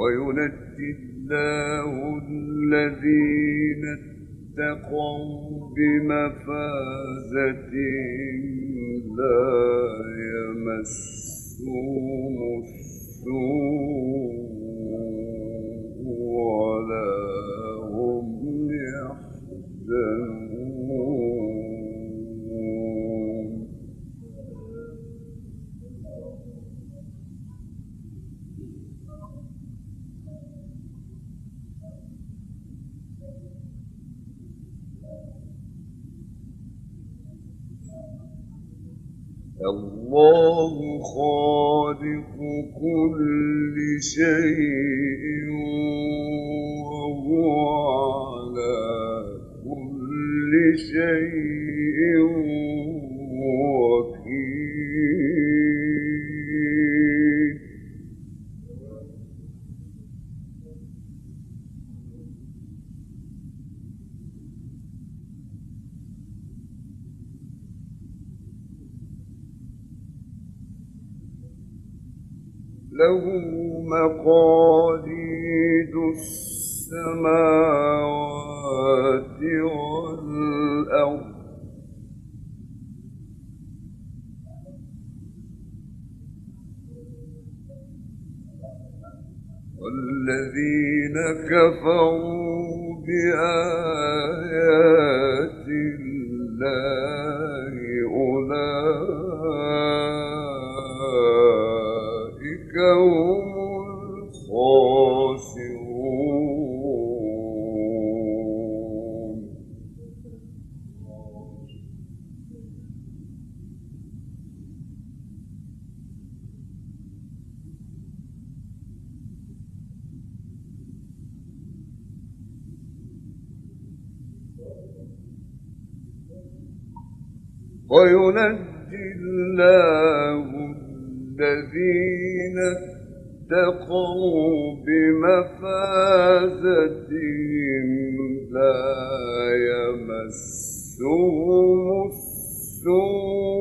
وينجي الله الذين اتقوا بمفازتهم لا يمسهم السوء الله خالق كل شيء وهو على كل شيء والذين كفروا بآيات الله وينجي الله الذين اتقوا بمفازتهم لا يمسهم السوء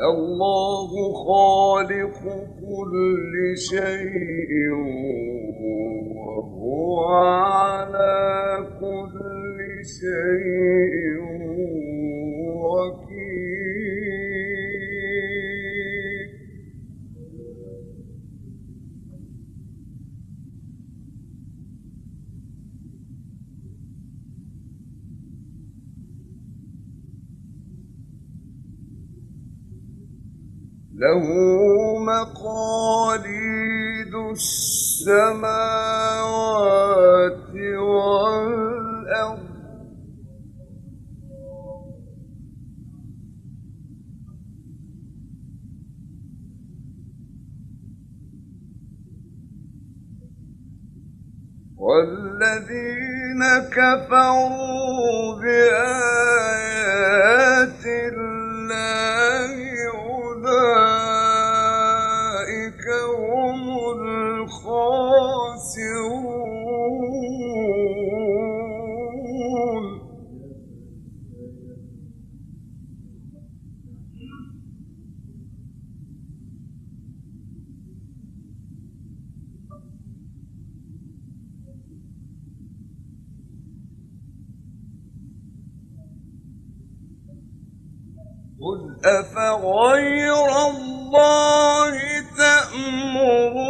الله خالق كل شيء وهو على كل شيء له مقاليد السماوات والأرض. والذين كفروا بآيات الله قل أفغير الله تأمرون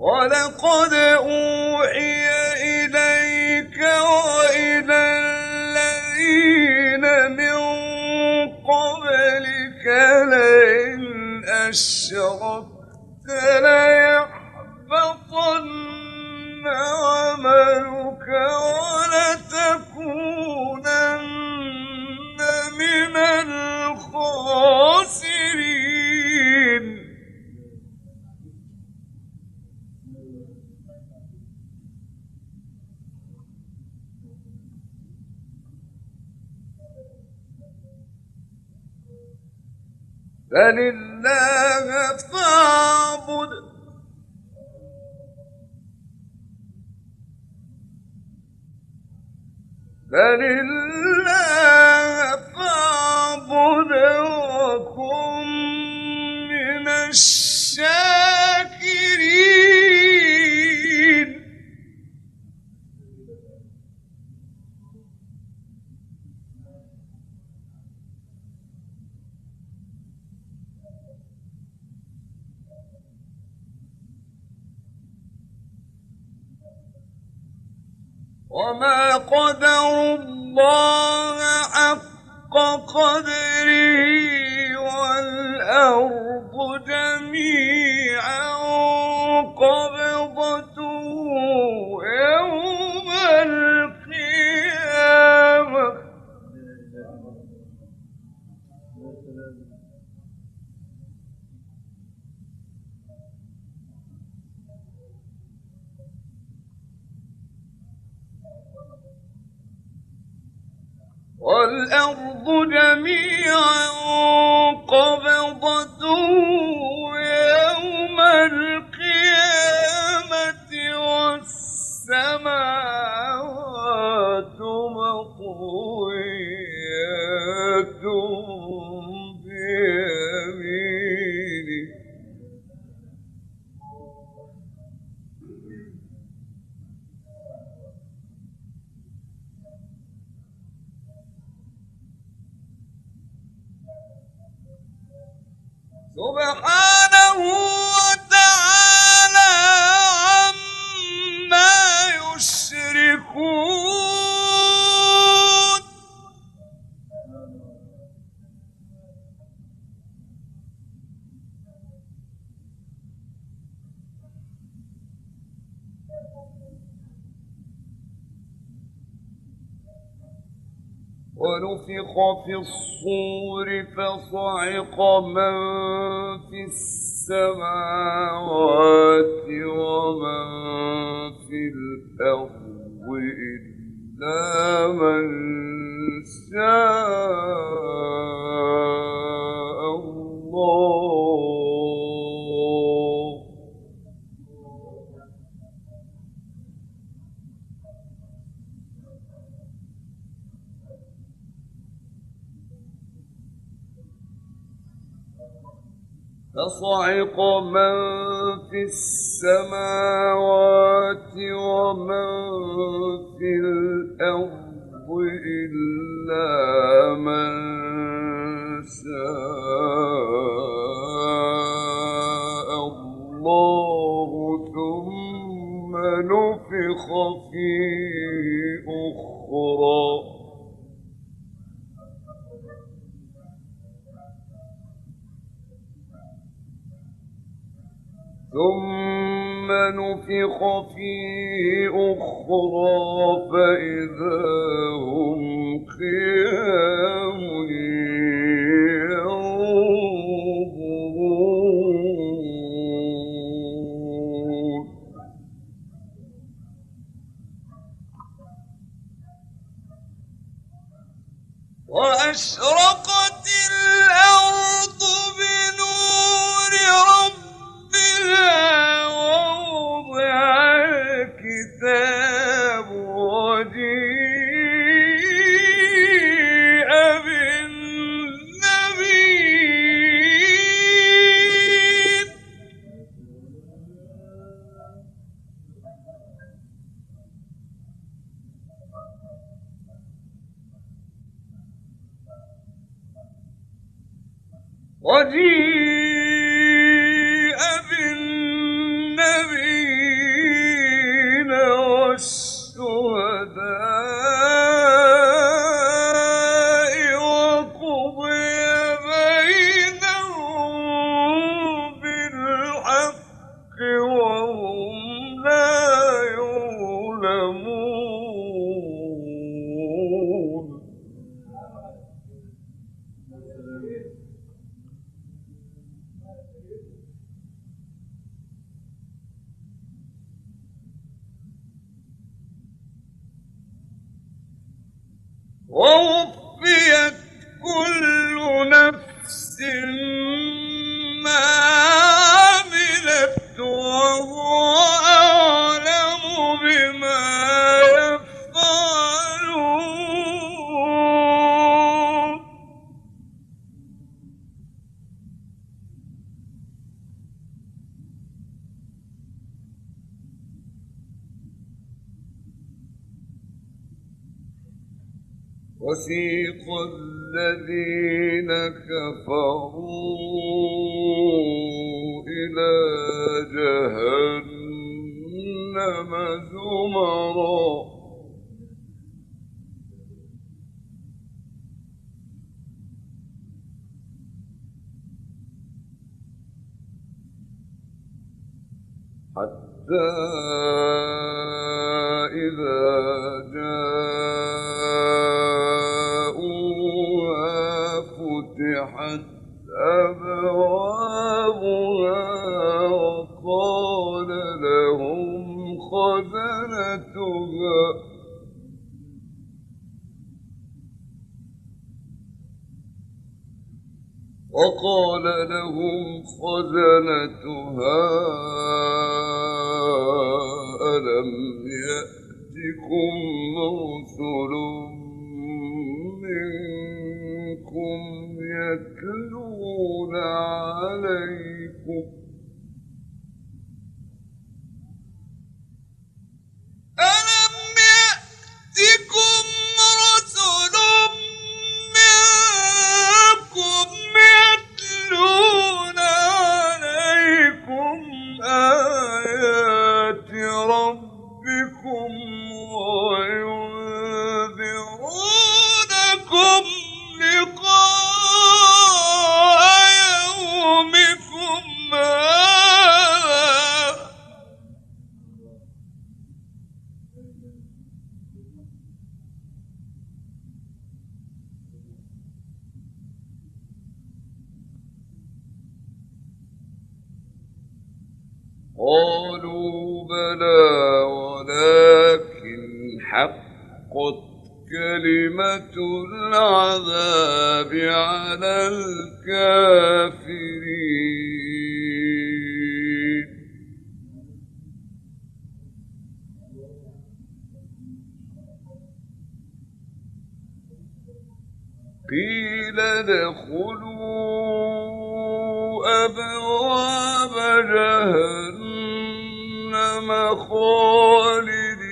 ولقد أوحي إليك وإلى الذين من قبلك لئن أشركت فلله فاعبد وما قدر الله حق قدره والأرض والأرض جميعا قبضته يوم القيامة. ونفخ في الصور فصعق من في السماوات ومن في الأرض إلا من شاء السماوات ومن في الأرض إلا من شاء الله ثم نفخ فيه أخرى. ثم نفخ فيه أخرى فإذا هم قيام ينظرون. وأشرقت الأرض بنور وسيق الذين كفروا إلى جهنم زمرا حتى إذا وقال لهم خزنتها ألم يأتكم رسل منكم يتلون عليكم قالوا بلى ولكن حقت كلمة العذاب على الكافرين. قيل ادخلوا أبواب جهنم. خالدين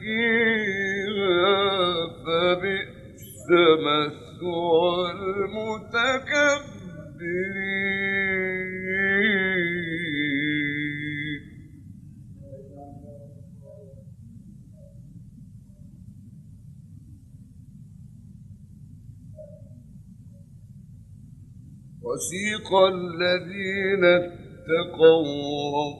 فيها فبئس مثوى المتكبرين وسيق الذين اتقوا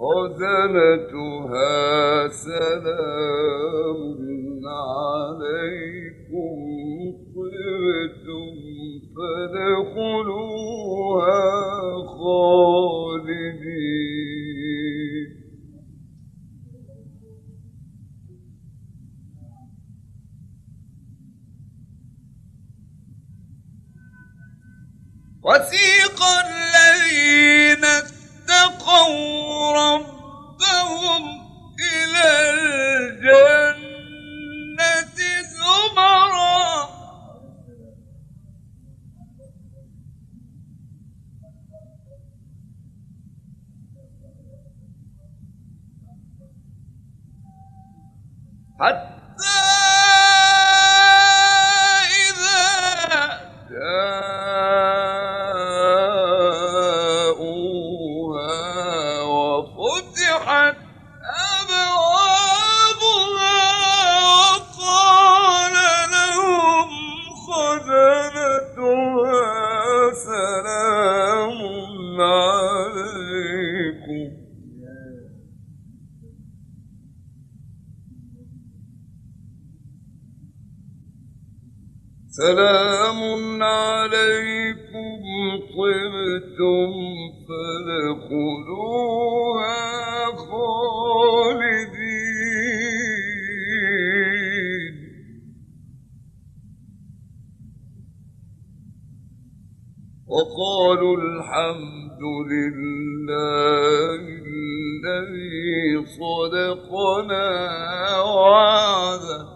خزنتها سلام عليكم طبتم فادخلوها خالدين. وسيق الذين سلام عليكم طبتم فادخلوها خالدين. وقالوا الحمد لله الذي صدقنا وعده.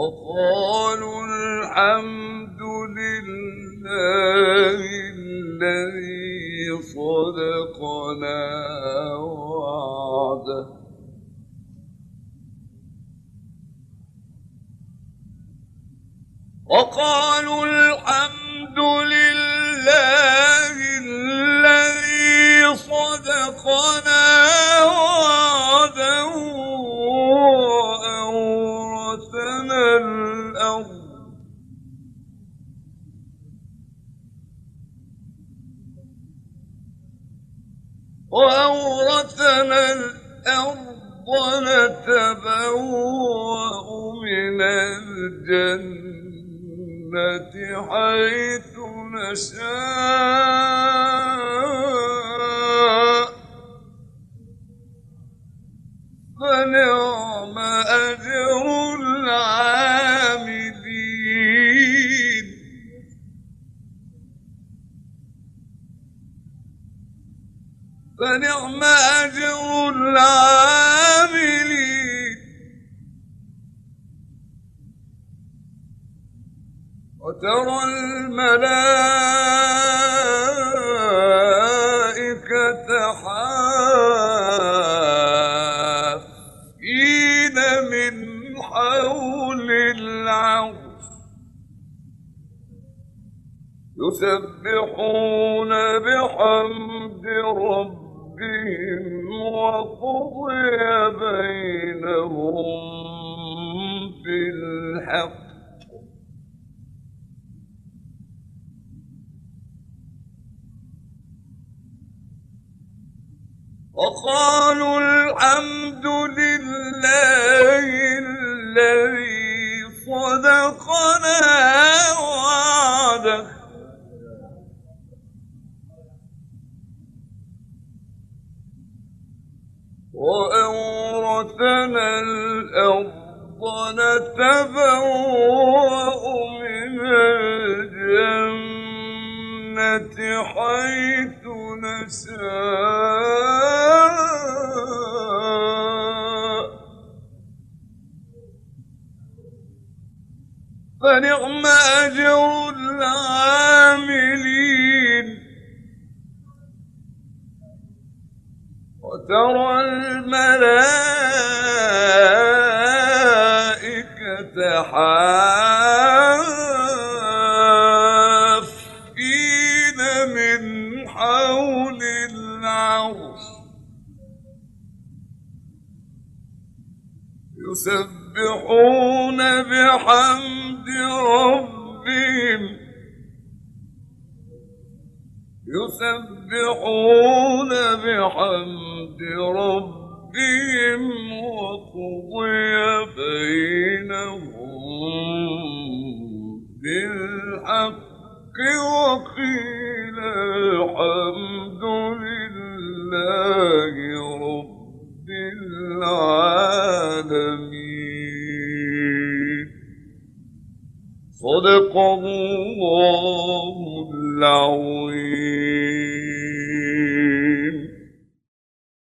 وقالوا الحمد لله الذي صدقنا وعده. وقالوا الحمد لله فنعم أجر العاملين. وترى الملائكة حافين من حول العرش. يسبحون بحمد ربهم وقضي فنعم أجر العاملين. وترى الملائكة حافين يسبحون بحمد ربهم يسبحون بحمد ربهم وقضي بينهم بالحق وقيل الحمد لله رب العالمين صدق الله العظيم.